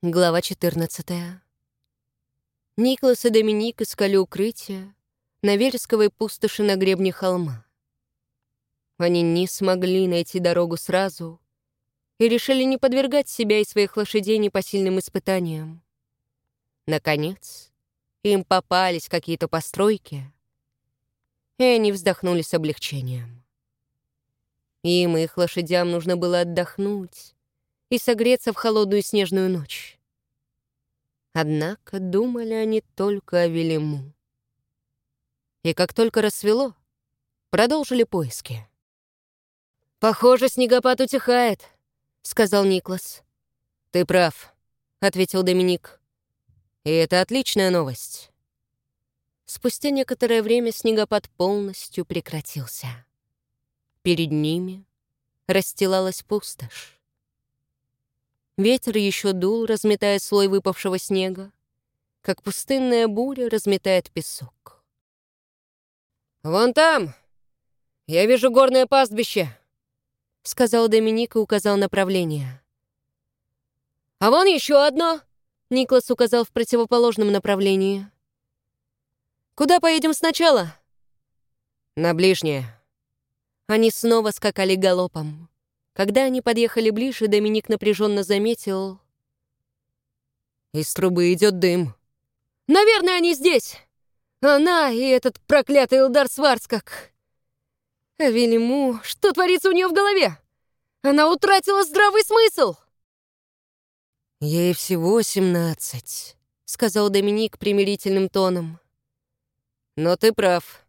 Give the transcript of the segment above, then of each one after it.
Глава 14. Никлас и Доминик искали укрытие на вересковой пустоши на гребне холма. Они не смогли найти дорогу сразу и решили не подвергать себя и своих лошадей непосильным испытаниям. Наконец, им попались какие-то постройки, и они вздохнули с облегчением. Им и их лошадям нужно было отдохнуть, и согреться в холодную снежную ночь. Однако думали они только о Велиму. И как только рассвело, продолжили поиски. «Похоже, снегопад утихает», — сказал Никлас. «Ты прав», — ответил Доминик. «И это отличная новость». Спустя некоторое время снегопад полностью прекратился. Перед ними расстилалась пустошь. Ветер еще дул, разметая слой выпавшего снега, как пустынная буря разметает песок. «Вон там! Я вижу горное пастбище!» — сказал Доминик и указал направление. «А вон еще одно!» — Никлас указал в противоположном направлении. «Куда поедем сначала?» «На ближнее». Они снова скакали галопом. Когда они подъехали ближе, Доминик напряженно заметил... Из трубы идет дым. «Наверное, они здесь! Она и этот проклятый Элдар Сварцкак!» Велиму, что творится у нее в голове? Она утратила здравый смысл!» «Ей всего семнадцать», — сказал Доминик примирительным тоном. «Но ты прав.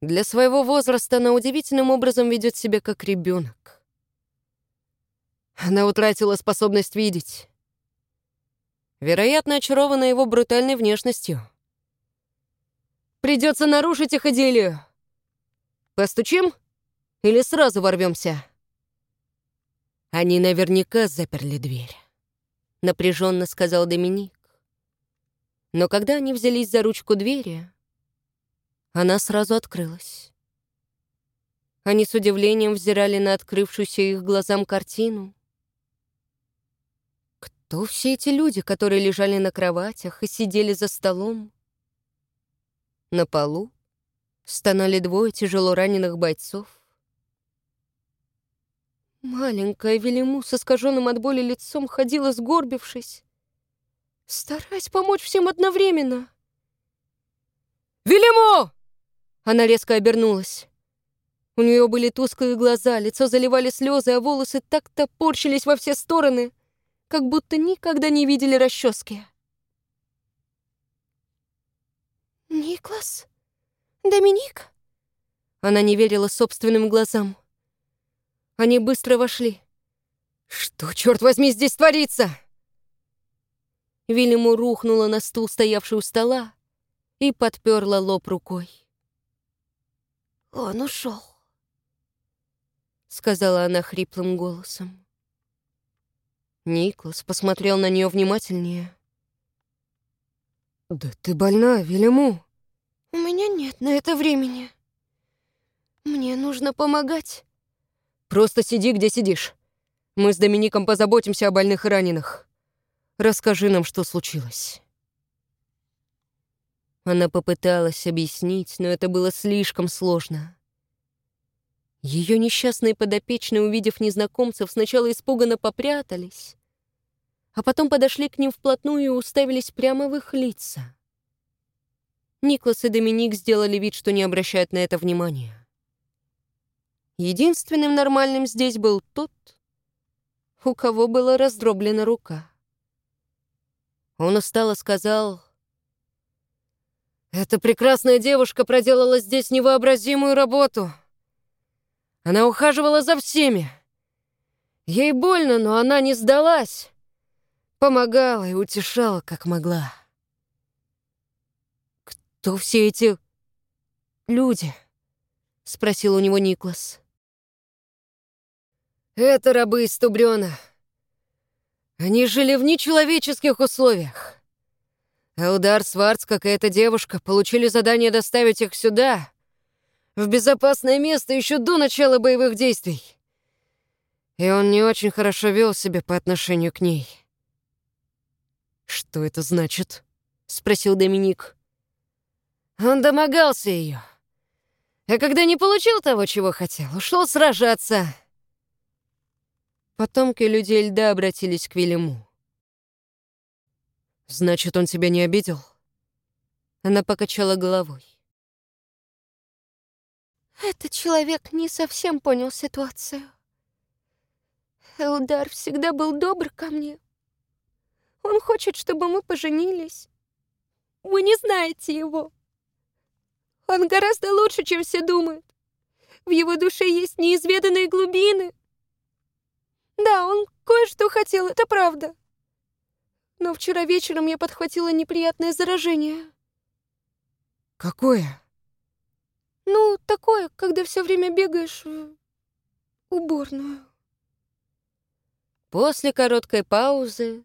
Для своего возраста она удивительным образом ведет себя как ребенок. Она утратила способность видеть. Вероятно, очарована его брутальной внешностью. Придется нарушить их идиллию. Постучим или сразу ворвемся? Они наверняка заперли дверь, напряженно сказал Доминик. Но когда они взялись за ручку двери, она сразу открылась. Они с удивлением взирали на открывшуюся их глазам картину, кто все эти люди, которые лежали на кроватях и сидели за столом? На полу стонали двое тяжело раненых бойцов. Маленькая Велиму с искаженным от боли лицом ходила, сгорбившись, стараясь помочь всем одновременно. «Велиму!» Она резко обернулась. У нее были тусклые глаза, лицо заливали слезы, а волосы так топорщились во все стороны — как будто никогда не видели расчески. «Никлас? Доминик?» Она не верила собственным глазам. Они быстро вошли. «Что, черт возьми, здесь творится?» Вильяму рухнула на стул, стоявший у стола, и подперла лоб рукой. «Он ушел», — сказала она хриплым голосом. Никлас посмотрел на нее внимательнее. «Да ты больна, Велиму!» «У меня нет на это времени. Мне нужно помогать». «Просто сиди, где сидишь. Мы с Домиником позаботимся о больных и раненых. Расскажи нам, что случилось». Она попыталась объяснить, но это было слишком сложно. Ее несчастные подопечные, увидев незнакомцев, сначала испуганно попрятались, а потом подошли к ним вплотную и уставились прямо в их лица. Никлас и Доминик сделали вид, что не обращают на это внимания. Единственным нормальным здесь был тот, у кого была раздроблена рука. Он устало сказал, «Эта прекрасная девушка проделала здесь невообразимую работу». Она ухаживала за всеми. Ей больно, но она не сдалась. Помогала и утешала, как могла. «Кто все эти люди?» — спросил у него Никлас. «Это рабы из Тубрёна. Они жили в нечеловеческих условиях. А удар Сварц, как и эта девушка, получили задание доставить их сюда, в безопасное место еще до начала боевых действий. И он не очень хорошо вел себя по отношению к ней. «Что это значит?» — спросил Доминик. «Он домогался ее. А когда не получил того, чего хотел, ушел сражаться». Потомки людей льда обратились к Вильяму. «Значит, он тебя не обидел?» Она покачала головой. Этот человек не совсем понял ситуацию. Элдар всегда был добр ко мне. Он хочет, чтобы мы поженились. Вы не знаете его. Он гораздо лучше, чем все думают. В его душе есть неизведанные глубины. Да, он кое-что хотел, это правда. Но вчера вечером я подхватила неприятное заражение. Какое? Ну, такое, когда все время бегаешь в уборную. После короткой паузы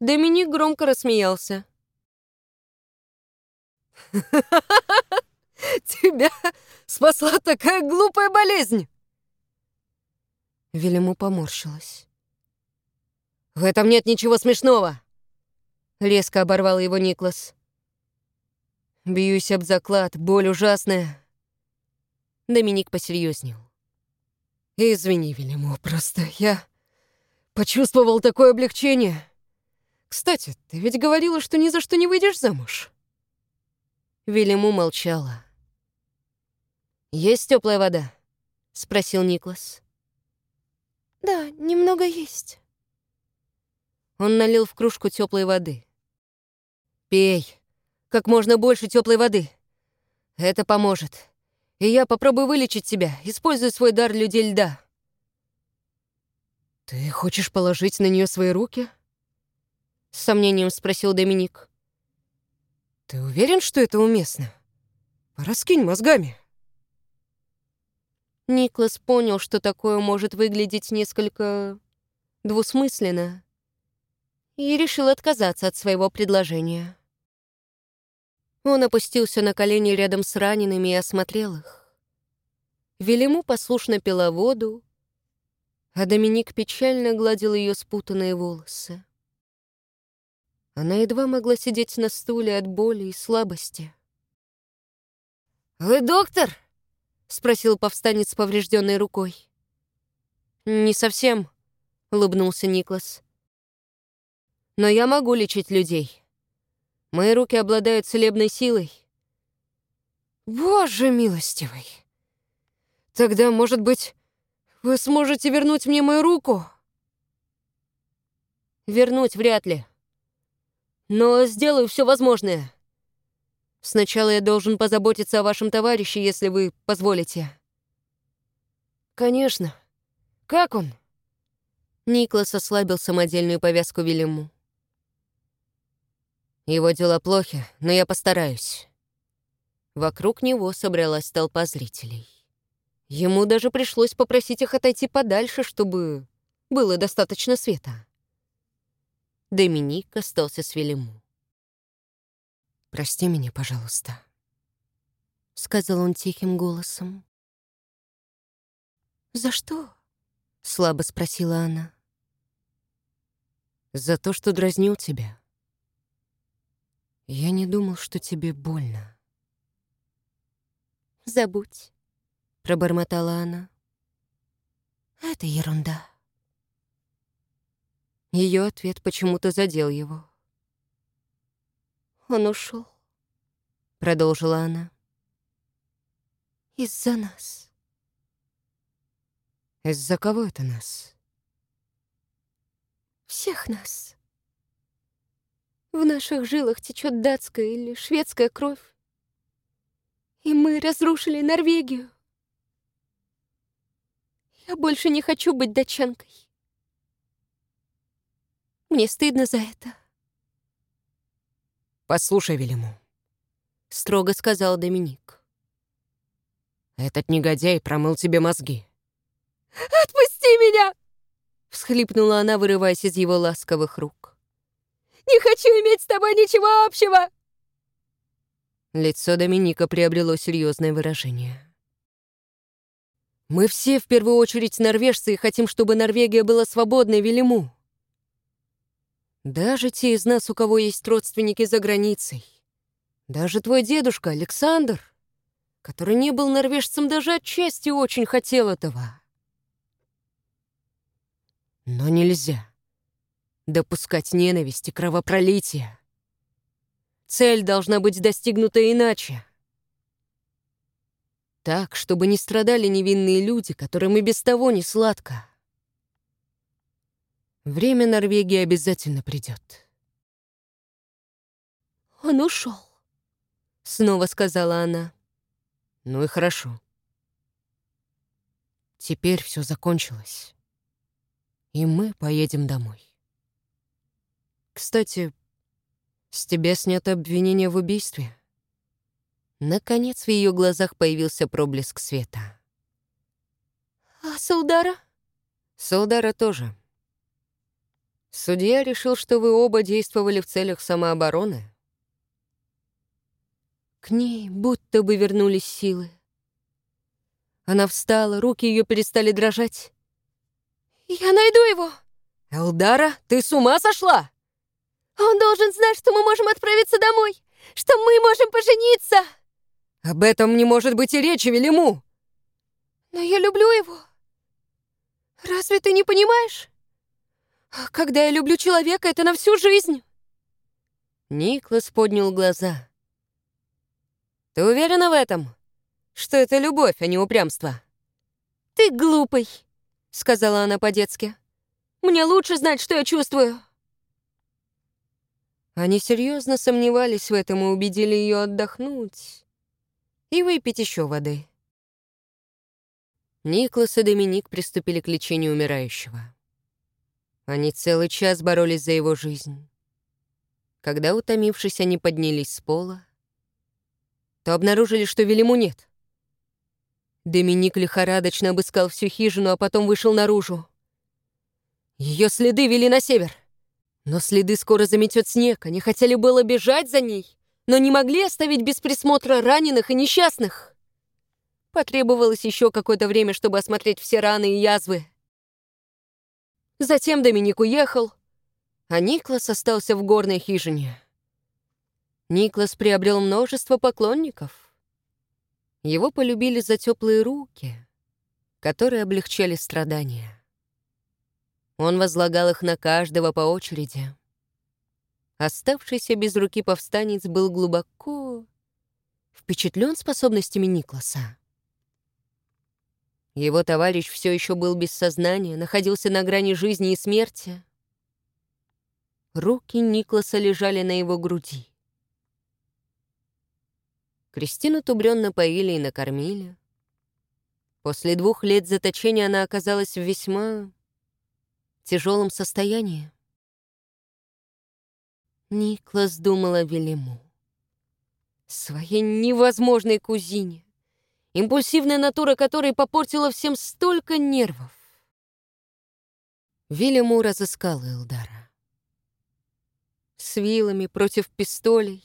Доминик громко рассмеялся. «Тебя спасла такая глупая болезнь!» Велиму поморщилась. «В этом нет ничего смешного!» Резко оборвал его Никлас. «Бьюсь об заклад, боль ужасная». Доминик посерьезнел. «Извини, Велиму, просто я почувствовал такое облегчение. Кстати, ты ведь говорила, что ни за что не выйдешь замуж». Велиму молчала. «Есть теплая вода?» — спросил Никлас. «Да, немного есть». Он налил в кружку теплой воды. «Пей. Как можно больше теплой воды. Это поможет. И я попробую вылечить тебя. Используй свой дар людей льда». «Ты хочешь положить на нее свои руки?» С сомнением спросил Доминик. «Ты уверен, что это уместно? Пораскинь мозгами». Никлас понял, что такое может выглядеть несколько двусмысленно, и решил отказаться от своего предложения. Он опустился на колени рядом с ранеными и осмотрел их. Велиму послушно пила воду, а Доминик печально гладил ее спутанные волосы. Она едва могла сидеть на стуле от боли и слабости. «Вы доктор?» — спросил повстанец с поврежденной рукой. «Не совсем», — улыбнулся Никлас. «Но я могу лечить людей. Мои руки обладают целебной силой». «Боже милостивый! Тогда, может быть, вы сможете вернуть мне мою руку?» «Вернуть вряд ли», но сделаю все возможное. Сначала я должен позаботиться о вашем товарище, если вы позволите». «Конечно. Как он?» Никлас ослабил самодельную повязку Вильяму. «Его дела плохи, но я постараюсь». Вокруг него собралась толпа зрителей. Ему даже пришлось попросить их отойти подальше, чтобы было достаточно света. Доминик остался с Велиму. «Прости меня, пожалуйста», — сказал он тихим голосом. «За что?» — слабо спросила она. «За то, что дразнил тебя. Я не думал, что тебе больно». «Забудь», — пробормотала она. «Это ерунда». Ее ответ почему-то задел его. «Он ушел», — продолжила она. «Из-за нас». «Из-за кого это нас?» «Всех нас. В наших жилах течет датская или шведская кровь. И мы разрушили Норвегию. Я больше не хочу быть датчанкой. Мне стыдно за это. «Послушай, Велиму», — строго сказал Доминик. «Этот негодяй промыл тебе мозги». «Отпусти меня!» — всхлипнула она, вырываясь из его ласковых рук. «Не хочу иметь с тобой ничего общего!» Лицо Доминика приобрело серьезное выражение. «Мы все, в первую очередь, норвежцы, и хотим, чтобы Норвегия была свободной, Велиму. Даже те из нас, у кого есть родственники за границей. Даже твой дедушка Александр, который не был норвежцем даже отчасти, очень хотел этого. Но нельзя допускать ненависть и кровопролитие. Цель должна быть достигнута иначе. Так, чтобы не страдали невинные люди, которым и без того не сладко. Время Норвегии обязательно придет. «Он ушел», — снова сказала она. «Ну и хорошо. Теперь все закончилось, и мы поедем домой. Кстати, с тебя снято обвинение в убийстве». Наконец в ее глазах появился проблеск света. «А Саудара?» «Саудара тоже». Судья решил, что вы оба действовали в целях самообороны. К ней будто бы вернулись силы. Она встала, руки ее перестали дрожать. «Я найду его!» «Элдара, ты с ума сошла?» «Он должен знать, что мы можем отправиться домой, что мы можем пожениться!» «Об этом не может быть и речи, Велиму!» «Но я люблю его. Разве ты не понимаешь?» Когда я люблю человека, это на всю жизнь. Никлас поднял глаза. Ты уверена в этом? Что это любовь, а не упрямство? Ты глупый, сказала она по-детски. Мне лучше знать, что я чувствую. Они серьезно сомневались в этом и убедили ее отдохнуть и выпить еще воды. Никлас и Доминик приступили к лечению умирающего. Они целый час боролись за его жизнь. Когда, утомившись, они поднялись с пола, то обнаружили, что Велиму нет. Доминик лихорадочно обыскал всю хижину, а потом вышел наружу. Ее следы вели на север. Но следы скоро заметет снег. Они хотели было бежать за ней, но не могли оставить без присмотра раненых и несчастных. Потребовалось еще какое-то время, чтобы осмотреть все раны и язвы. Затем Доминик уехал, а Никлас остался в горной хижине. Никлас приобрел множество поклонников. Его полюбили за теплые руки, которые облегчали страдания. Он возлагал их на каждого по очереди. Оставшийся без руки повстанец был глубоко впечатлен способностями Никласа. Его товарищ все еще был без сознания, находился на грани жизни и смерти. Руки Никласа лежали на его груди. Кристину Тубрён напоили и накормили. После двух лет заточения она оказалась в весьма тяжелом состоянии. Никлас думал о Велиму, своей невозможной кузине импульсивная натура которой попортила всем столько нервов. Вильяму разыскал Элдара. С вилами против пистолей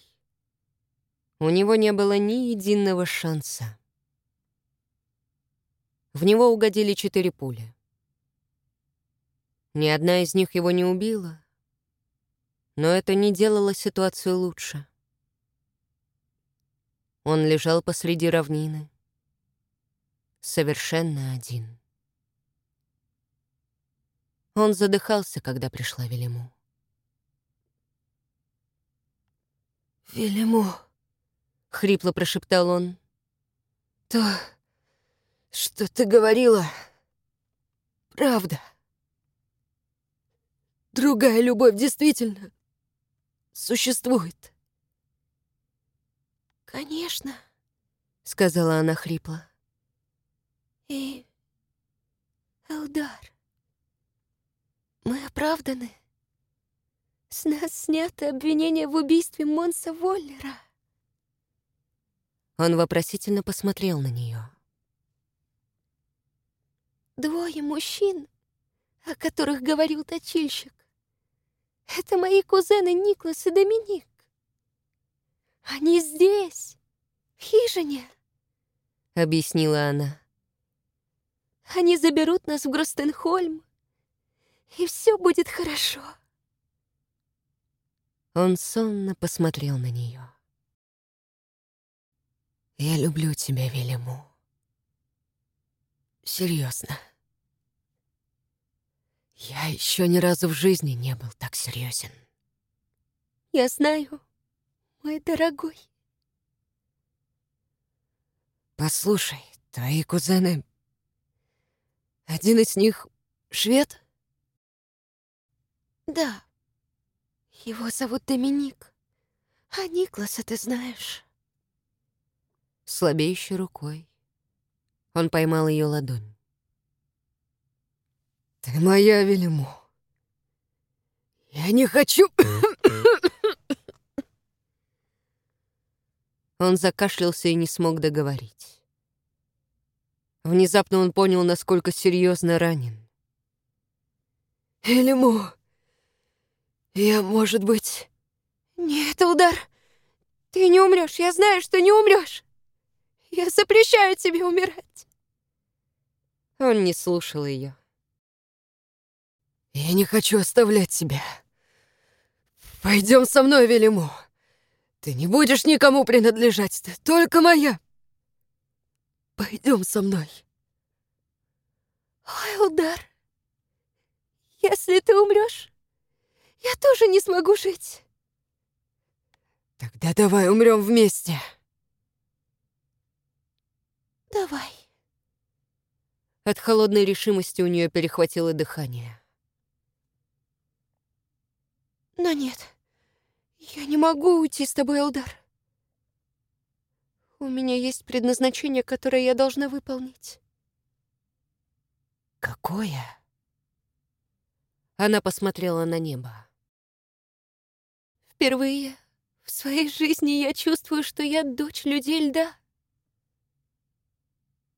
у него не было ни единого шанса. В него угодили четыре пули. Ни одна из них его не убила, но это не делало ситуацию лучше. Он лежал посреди равнины, совершенно один. Он задыхался, когда пришла Велиму. «Велиму», — хрипло прошептал он, — «то, что ты говорила, правда. Другая любовь действительно существует». «Конечно», — сказала она хрипло. И... Элдар, мы оправданы. С нас снято обвинение в убийстве Монса Воллера. Он вопросительно посмотрел на нее. Двое мужчин, о которых говорил точильщик. Это мои кузены Никлас и Доминик. Они здесь, в хижине, — объяснила она. Они заберут нас в Гростенхольм, и все будет хорошо. Он сонно посмотрел на нее. «Я люблю тебя, Велиму. Серьезно. Я еще ни разу в жизни не был так серьезен. Я знаю, мой дорогой. Послушай, твои кузены... Один из них швед? Да. Его зовут Доминик. А Никласа ты знаешь. Слабеющей рукой. Он поймал ее ладонь. Ты моя, Велиму. Я не хочу... Он закашлялся и не смог договорить. Внезапно он понял, насколько серьезно ранен. «Эльму, я, может быть...» «Нет, удар! Ты не умрешь, я знаю, что не умрешь! Я запрещаю тебе умирать!» Он не слушал ее. «Я не хочу оставлять тебя. Пойдем со мной, Велиму. Ты не будешь никому принадлежать, ты только моя. Пойдем со мной». «Ой, удар! Если ты умрешь, я тоже не смогу жить». «Тогда давай умрем вместе». «Давай». От холодной решимости у нее перехватило дыхание. Но нет, я не могу уйти с тобой, Элдар. У меня есть предназначение, которое я должна выполнить. Какое? Она посмотрела на небо. Впервые в своей жизни я чувствую, что я дочь людей льда.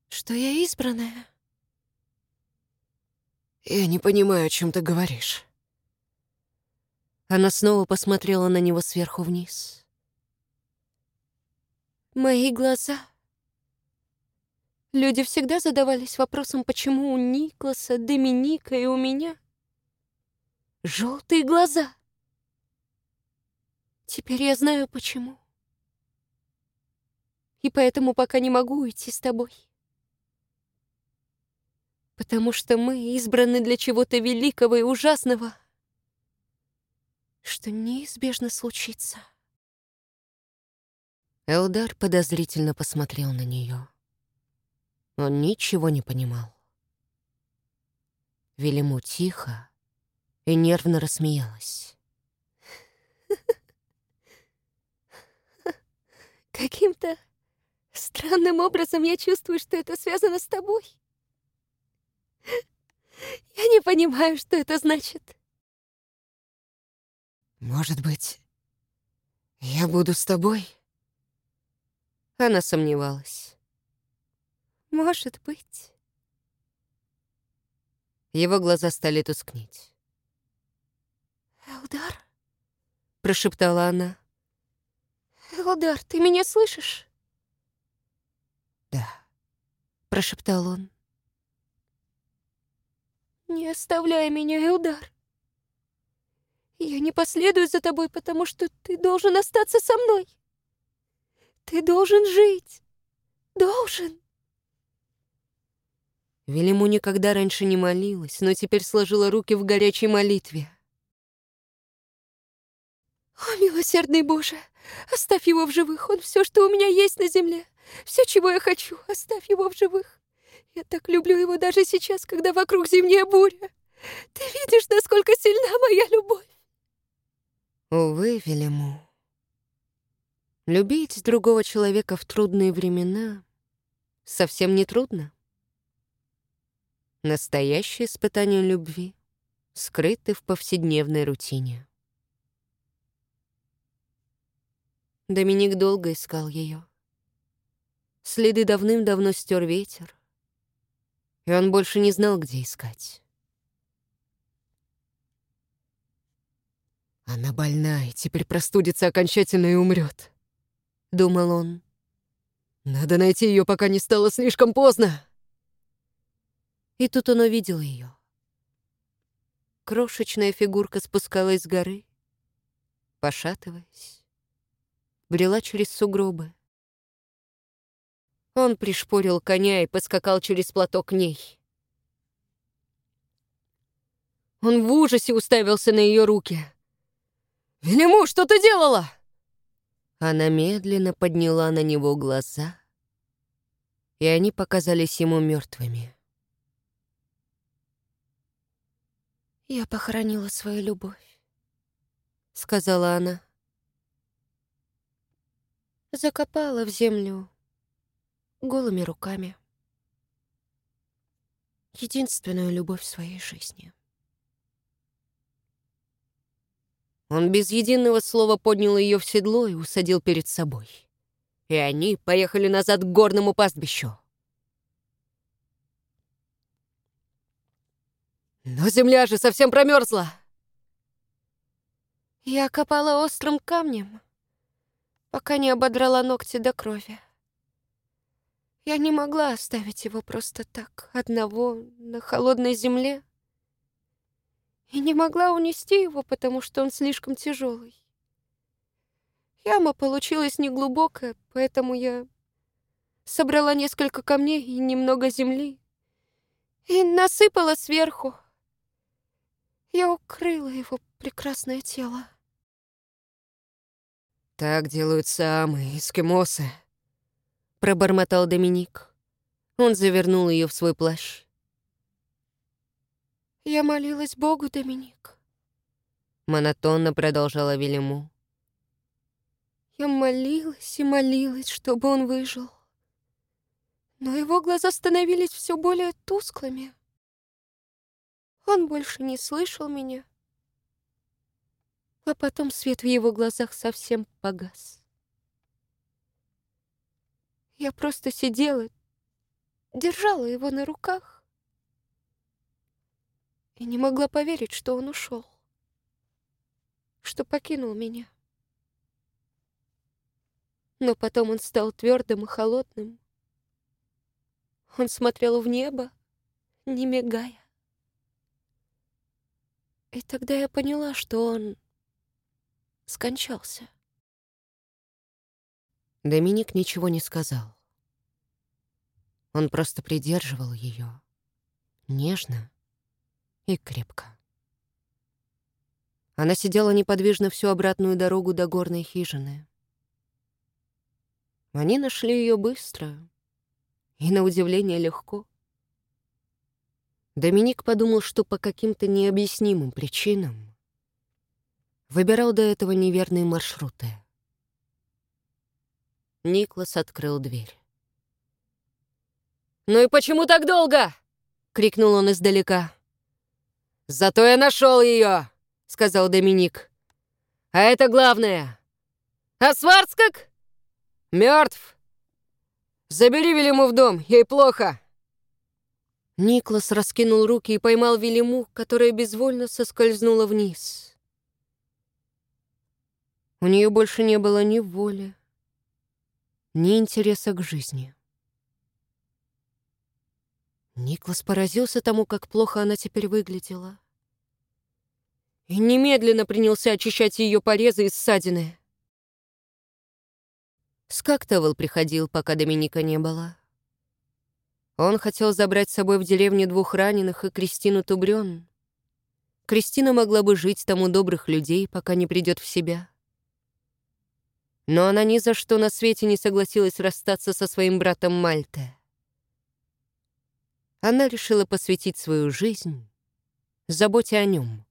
Что я избранная. Я не понимаю, о чем ты говоришь. Она снова посмотрела на него сверху вниз. Мои глаза. Люди всегда задавались вопросом, почему у Никласа, Доминика и у меня желтые глаза. Теперь я знаю, почему. И поэтому пока не могу уйти с тобой. Потому что мы избраны для чего-то великого и ужасного — что неизбежно случится. Элдар подозрительно посмотрел на нее. Он ничего не понимал. Велиму тихо и нервно рассмеялась. Каким-то странным образом я чувствую, что это связано с тобой. Я не понимаю, что это значит. «Может быть, я буду с тобой?» Она сомневалась. «Может быть». Его глаза стали тускнеть. «Элдар?» — прошептала она. «Элдар, ты меня слышишь?» «Да», — прошептал он. «Не оставляй меня, Элдар. Я не последую за тобой, потому что ты должен остаться со мной. Ты должен жить. Должен. Велиму никогда раньше не молилась, но теперь сложила руки в горячей молитве. «О, милосердный Боже, оставь его в живых, он все, что у меня есть на земле, все, чего я хочу, оставь его в живых. Я так люблю его даже сейчас, когда вокруг зимняя буря. Ты видишь, насколько сильна моя любовь. Увы, Велиму. Любить другого человека в трудные времена совсем не трудно. Настоящее испытание любви скрыты в повседневной рутине. Доминик долго искал ее. Следы давным-давно стер ветер, и он больше не знал, где искать. Она больна и теперь простудится окончательно и умрет, думал он. Надо найти ее, пока не стало слишком поздно. И тут он увидел ее. Крошечная фигурка спускалась с горы. Пошатываясь, брела через сугробы. Он пришпорил коня и поскакал через платок к ней. Он в ужасе уставился на ее руки. «Велиму, что ты делала?» Она медленно подняла на него глаза, и они показались ему мертвыми. «Я похоронила свою любовь», — сказала она. Закопала в землю голыми руками. Единственную любовь в своей жизни. Он без единого слова поднял ее в седло и усадил перед собой. И они поехали назад к горному пастбищу. Но земля же совсем промерзла. Я копала острым камнем, пока не ободрала ногти до крови. Я не могла оставить его просто так, одного, на холодной земле и не могла унести его, потому что он слишком тяжелый. Яма получилась неглубокая, поэтому я собрала несколько камней и немного земли и насыпала сверху. Я укрыла его прекрасное тело. «Так делают самые эскимосы», — пробормотал Доминик. Он завернул ее в свой плащ. «Я молилась Богу, Доминик», — монотонно продолжала Велиму. «Я молилась и молилась, чтобы он выжил. Но его глаза становились все более тусклыми. Он больше не слышал меня. А потом свет в его глазах совсем погас. Я просто сидела, держала его на руках, и не могла поверить, что он ушел, что покинул меня. Но потом он стал твердым и холодным. Он смотрел в небо, не мигая. И тогда я поняла, что он скончался. Доминик ничего не сказал. Он просто придерживал ее нежно и крепко. Она сидела неподвижно всю обратную дорогу до горной хижины. Они нашли ее быстро и, на удивление, легко. Доминик подумал, что по каким-то необъяснимым причинам выбирал до этого неверные маршруты. Никлас открыл дверь. «Ну и почему так долго?» — крикнул он издалека. «Зато я нашел ее!» — сказал Доминик. «А это главное. А Сварцкак? Мертв. Забери Велиму в дом, ей плохо». Никлас раскинул руки и поймал Велиму, которая безвольно соскользнула вниз. У нее больше не было ни воли, ни интереса к жизни. Никлас поразился тому, как плохо она теперь выглядела. И немедленно принялся очищать ее порезы и ссадины. Скактовал приходил, пока Доминика не было. Он хотел забрать с собой в деревню двух раненых и Кристину Тубрён. Кристина могла бы жить там у добрых людей, пока не придет в себя. Но она ни за что на свете не согласилась расстаться со своим братом Мальте она решила посвятить свою жизнь заботе о нем.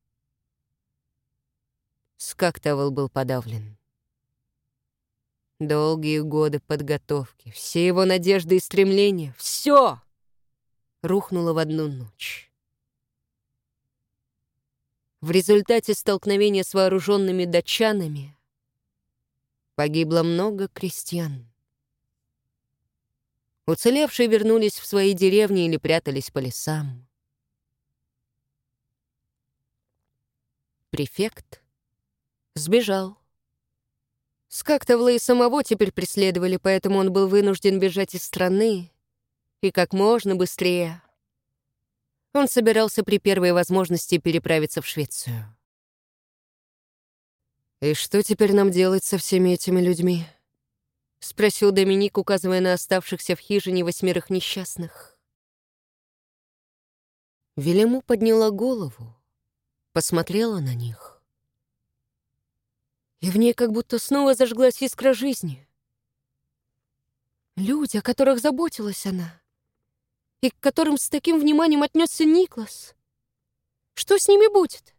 Скактовал был подавлен. Долгие годы подготовки, все его надежды и стремления — все рухнуло в одну ночь. В результате столкновения с вооруженными датчанами погибло много крестьян. Уцелевшие вернулись в свои деревни или прятались по лесам. Префект сбежал. Скактовла и самого теперь преследовали, поэтому он был вынужден бежать из страны и как можно быстрее. Он собирался при первой возможности переправиться в Швецию. «И что теперь нам делать со всеми этими людьми?» — спросил Доминик, указывая на оставшихся в хижине восьмерых несчастных. Велему подняла голову, посмотрела на них. И в ней как будто снова зажглась искра жизни. Люди, о которых заботилась она, и к которым с таким вниманием отнесся Никлас. Что с ними будет?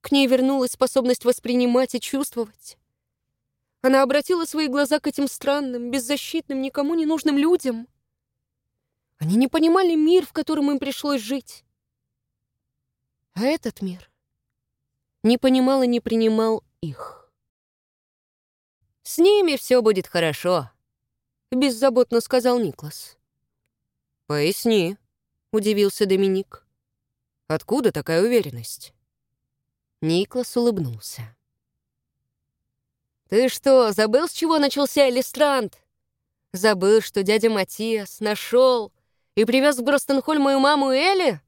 К ней вернулась способность воспринимать и чувствовать. Она обратила свои глаза к этим странным, беззащитным, никому не нужным людям. Они не понимали мир, в котором им пришлось жить. А этот мир не понимал и не принимал их. «С ними все будет хорошо», — беззаботно сказал Никлас. «Поясни», — удивился Доминик. «Откуда такая уверенность?» Никлас улыбнулся. «Ты что, забыл, с чего начался Элистрант? Забыл, что дядя Матиас нашел и привез в Гростенхоль мою маму Элли,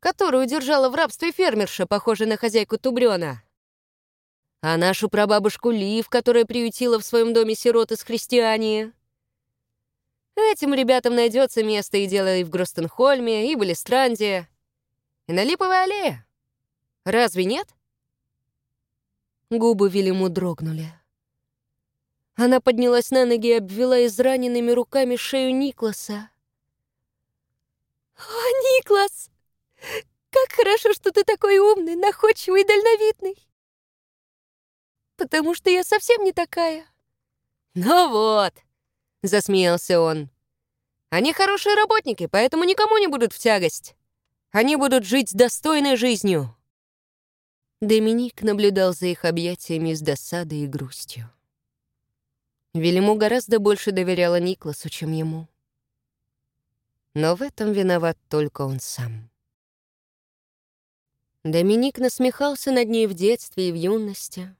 которую держала в рабстве фермерша, похожая на хозяйку Тубрёна? А нашу прабабушку Лив, которая приютила в своем доме сирот из христиане?» Этим ребятам найдется место и дело и в Гростенхольме, и в Элистранде, и на Липовой аллее. Разве нет? Губы Вильяму дрогнули. Она поднялась на ноги и обвела израненными руками шею Никласа. «О, Никлас! Как хорошо, что ты такой умный, находчивый и дальновидный! Потому что я совсем не такая». «Ну вот!» — засмеялся он. «Они хорошие работники, поэтому никому не будут в тягость. Они будут жить достойной жизнью». Доминик наблюдал за их объятиями с досадой и грустью. Велиму гораздо больше доверяла Никласу, чем ему. Но в этом виноват только он сам. Доминик насмехался над ней в детстве и в юности.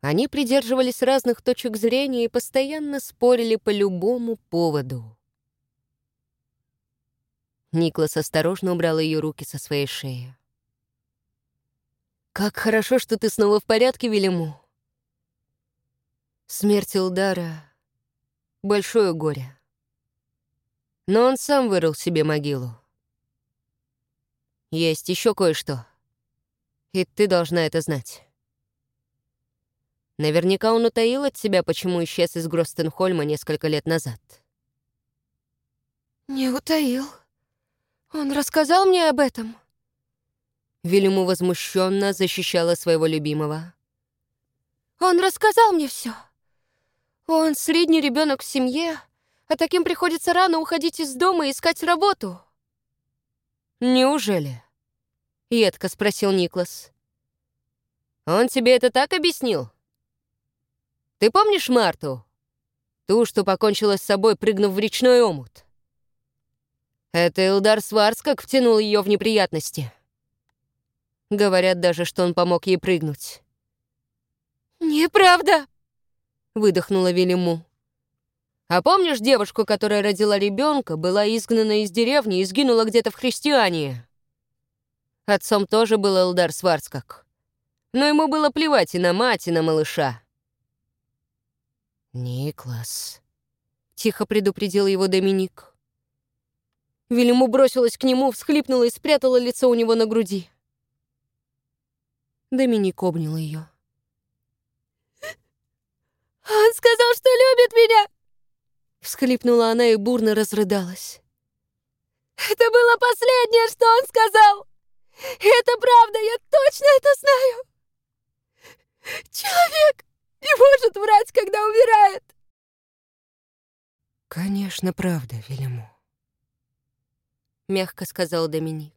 Они придерживались разных точек зрения и постоянно спорили по любому поводу. Никлас осторожно убрал ее руки со своей шеи. «Как хорошо, что ты снова в порядке, Велиму!» Смерть Илдара — большое горе. Но он сам вырыл себе могилу. Есть еще кое-что. И ты должна это знать. Наверняка он утаил от себя, почему исчез из Гростенхольма несколько лет назад. «Не утаил. Он рассказал мне об этом». Вильяму возмущенно защищала своего любимого. «Он рассказал мне все. Он средний ребенок в семье, а таким приходится рано уходить из дома и искать работу». «Неужели?» — едко спросил Никлас. «Он тебе это так объяснил? Ты помнишь Марту? Ту, что покончила с собой, прыгнув в речной омут?» Это Элдар Сварц как втянул ее в неприятности. Говорят даже, что он помог ей прыгнуть. «Неправда!» — выдохнула Велиму. «А помнишь девушку, которая родила ребенка, была изгнана из деревни и сгинула где-то в христиане? Отцом тоже был Элдар Сварцкак. Но ему было плевать и на мать, и на малыша». «Никлас», — тихо предупредил его Доминик. Велиму бросилась к нему, всхлипнула и спрятала лицо у него на груди. Доминик обнял ее. «Он сказал, что любит меня!» Всхлипнула она и бурно разрыдалась. «Это было последнее, что он сказал! Это правда, я точно это знаю! Человек не может врать, когда умирает!» «Конечно, правда, Велиму», — мягко сказал Доминик.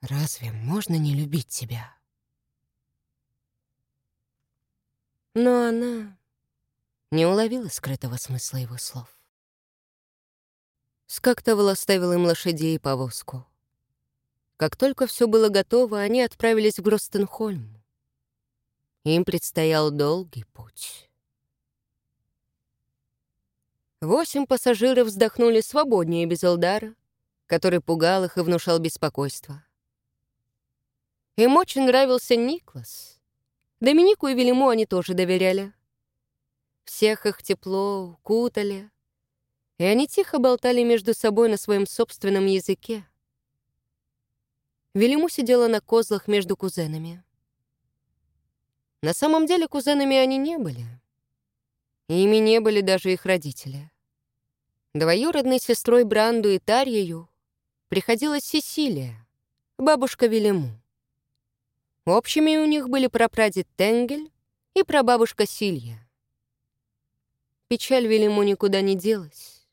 Разве можно не любить тебя? Но она не уловила скрытого смысла его слов. Скактовал оставил им лошадей и повозку. Как только все было готово, они отправились в Гростенхольм. Им предстоял долгий путь. Восемь пассажиров вздохнули свободнее без Элдара, который пугал их и внушал беспокойство. Им очень нравился Никлас. Доминику и Велиму они тоже доверяли. Всех их тепло укутали, и они тихо болтали между собой на своем собственном языке. Велиму сидела на козлах между кузенами. На самом деле кузенами они не были. Ими не были даже их родители. Двоюродной сестрой Бранду и Тарьею приходилась Сесилия, бабушка Велиму. Общими у них были прапрадед Тенгель и прабабушка Силья. Печаль Велиму никуда не делась.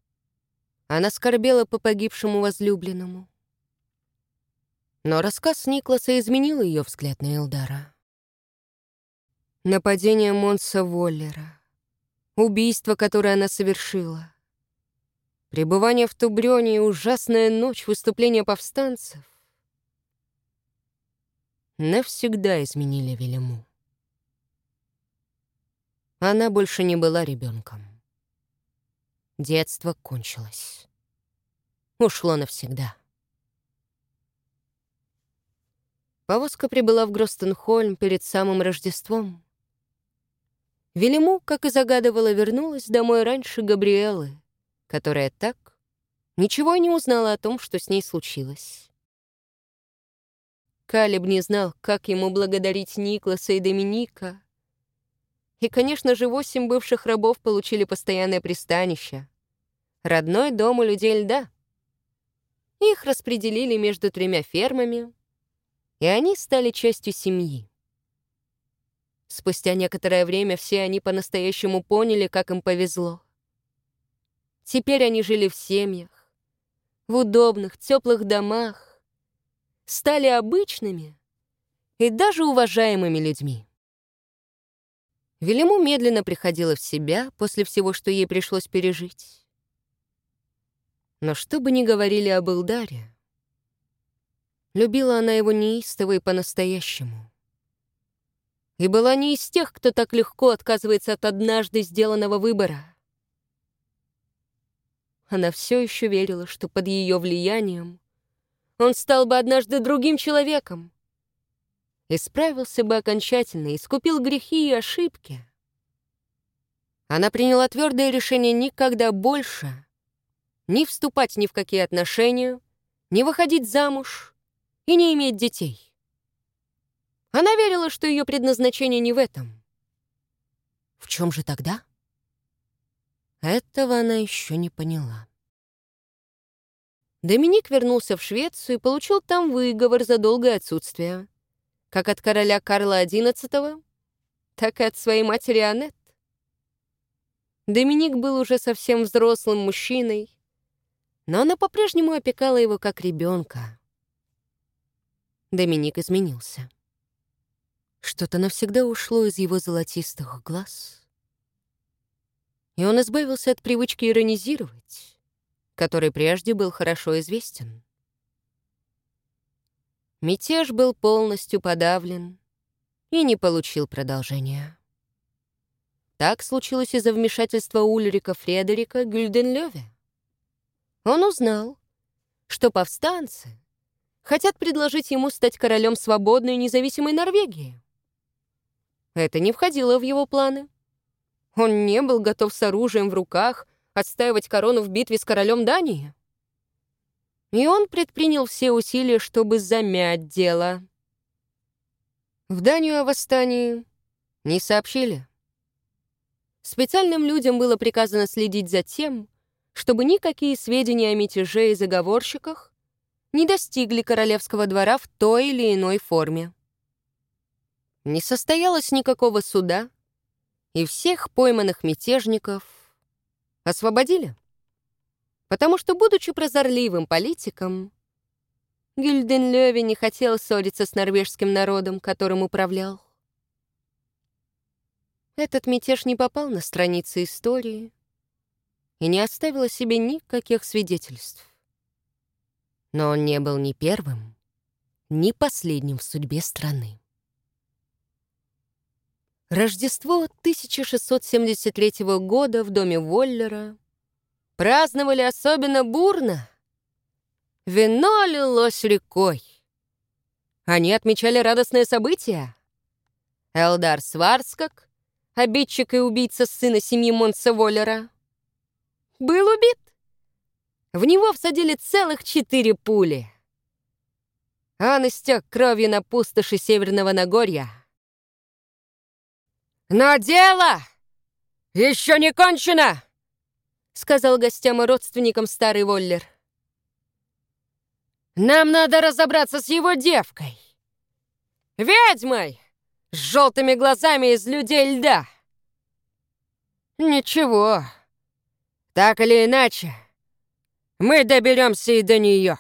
Она скорбела по погибшему возлюбленному. Но рассказ Никласа изменил ее взгляд на Элдара. Нападение Монса Воллера, убийство, которое она совершила, пребывание в Тубрёне и ужасная ночь выступления повстанцев навсегда изменили Велиму. Она больше не была ребенком. Детство кончилось. Ушло навсегда. Повозка прибыла в Гростенхольм перед самым Рождеством. Велиму, как и загадывала, вернулась домой раньше Габриэлы, которая так ничего не узнала о том, что с ней случилось. Калиб не знал, как ему благодарить Никласа и Доминика. И, конечно же, восемь бывших рабов получили постоянное пристанище. Родной дом у людей льда. Их распределили между тремя фермами, и они стали частью семьи. Спустя некоторое время все они по-настоящему поняли, как им повезло. Теперь они жили в семьях, в удобных, теплых домах, стали обычными и даже уважаемыми людьми. Велиму медленно приходила в себя после всего, что ей пришлось пережить. Но что бы ни говорили об Илдаре, любила она его неистово и по-настоящему и была не из тех, кто так легко отказывается от однажды сделанного выбора. Она все еще верила, что под ее влиянием он стал бы однажды другим человеком, исправился бы окончательно, искупил грехи и ошибки. Она приняла твердое решение никогда больше не вступать ни в какие отношения, не выходить замуж и не иметь детей. Она верила, что ее предназначение не в этом. В чем же тогда? Этого она еще не поняла. Доминик вернулся в Швецию и получил там выговор за долгое отсутствие. Как от короля Карла XI, так и от своей матери Аннет. Доминик был уже совсем взрослым мужчиной, но она по-прежнему опекала его как ребенка. Доминик изменился. Что-то навсегда ушло из его золотистых глаз. И он избавился от привычки иронизировать, который прежде был хорошо известен. Мятеж был полностью подавлен и не получил продолжения. Так случилось из-за вмешательства Ульрика Фредерика Гюльденлёве. Он узнал, что повстанцы хотят предложить ему стать королем свободной и независимой Норвегии. Это не входило в его планы. Он не был готов с оружием в руках отстаивать корону в битве с королем Дании. И он предпринял все усилия, чтобы замять дело. В Данию о восстании не сообщили. Специальным людям было приказано следить за тем, чтобы никакие сведения о мятеже и заговорщиках не достигли королевского двора в той или иной форме. Не состоялось никакого суда, и всех пойманных мятежников освободили. Потому что, будучи прозорливым политиком, Гильденлёве не хотел ссориться с норвежским народом, которым управлял. Этот мятеж не попал на страницы истории и не оставил о себе никаких свидетельств. Но он не был ни первым, ни последним в судьбе страны. Рождество 1673 года в доме Воллера праздновали особенно бурно. Вино лилось рекой. Они отмечали радостное событие. Элдар Сварскак, обидчик и убийца сына семьи Монса Воллера, был убит. В него всадили целых четыре пули. Он истек кровью на пустоши Северного Нагорья. «Но дело еще не кончено!» — сказал гостям и родственникам старый Воллер. «Нам надо разобраться с его девкой. Ведьмой! С желтыми глазами из людей льда!» «Ничего. Так или иначе, мы доберемся и до нее».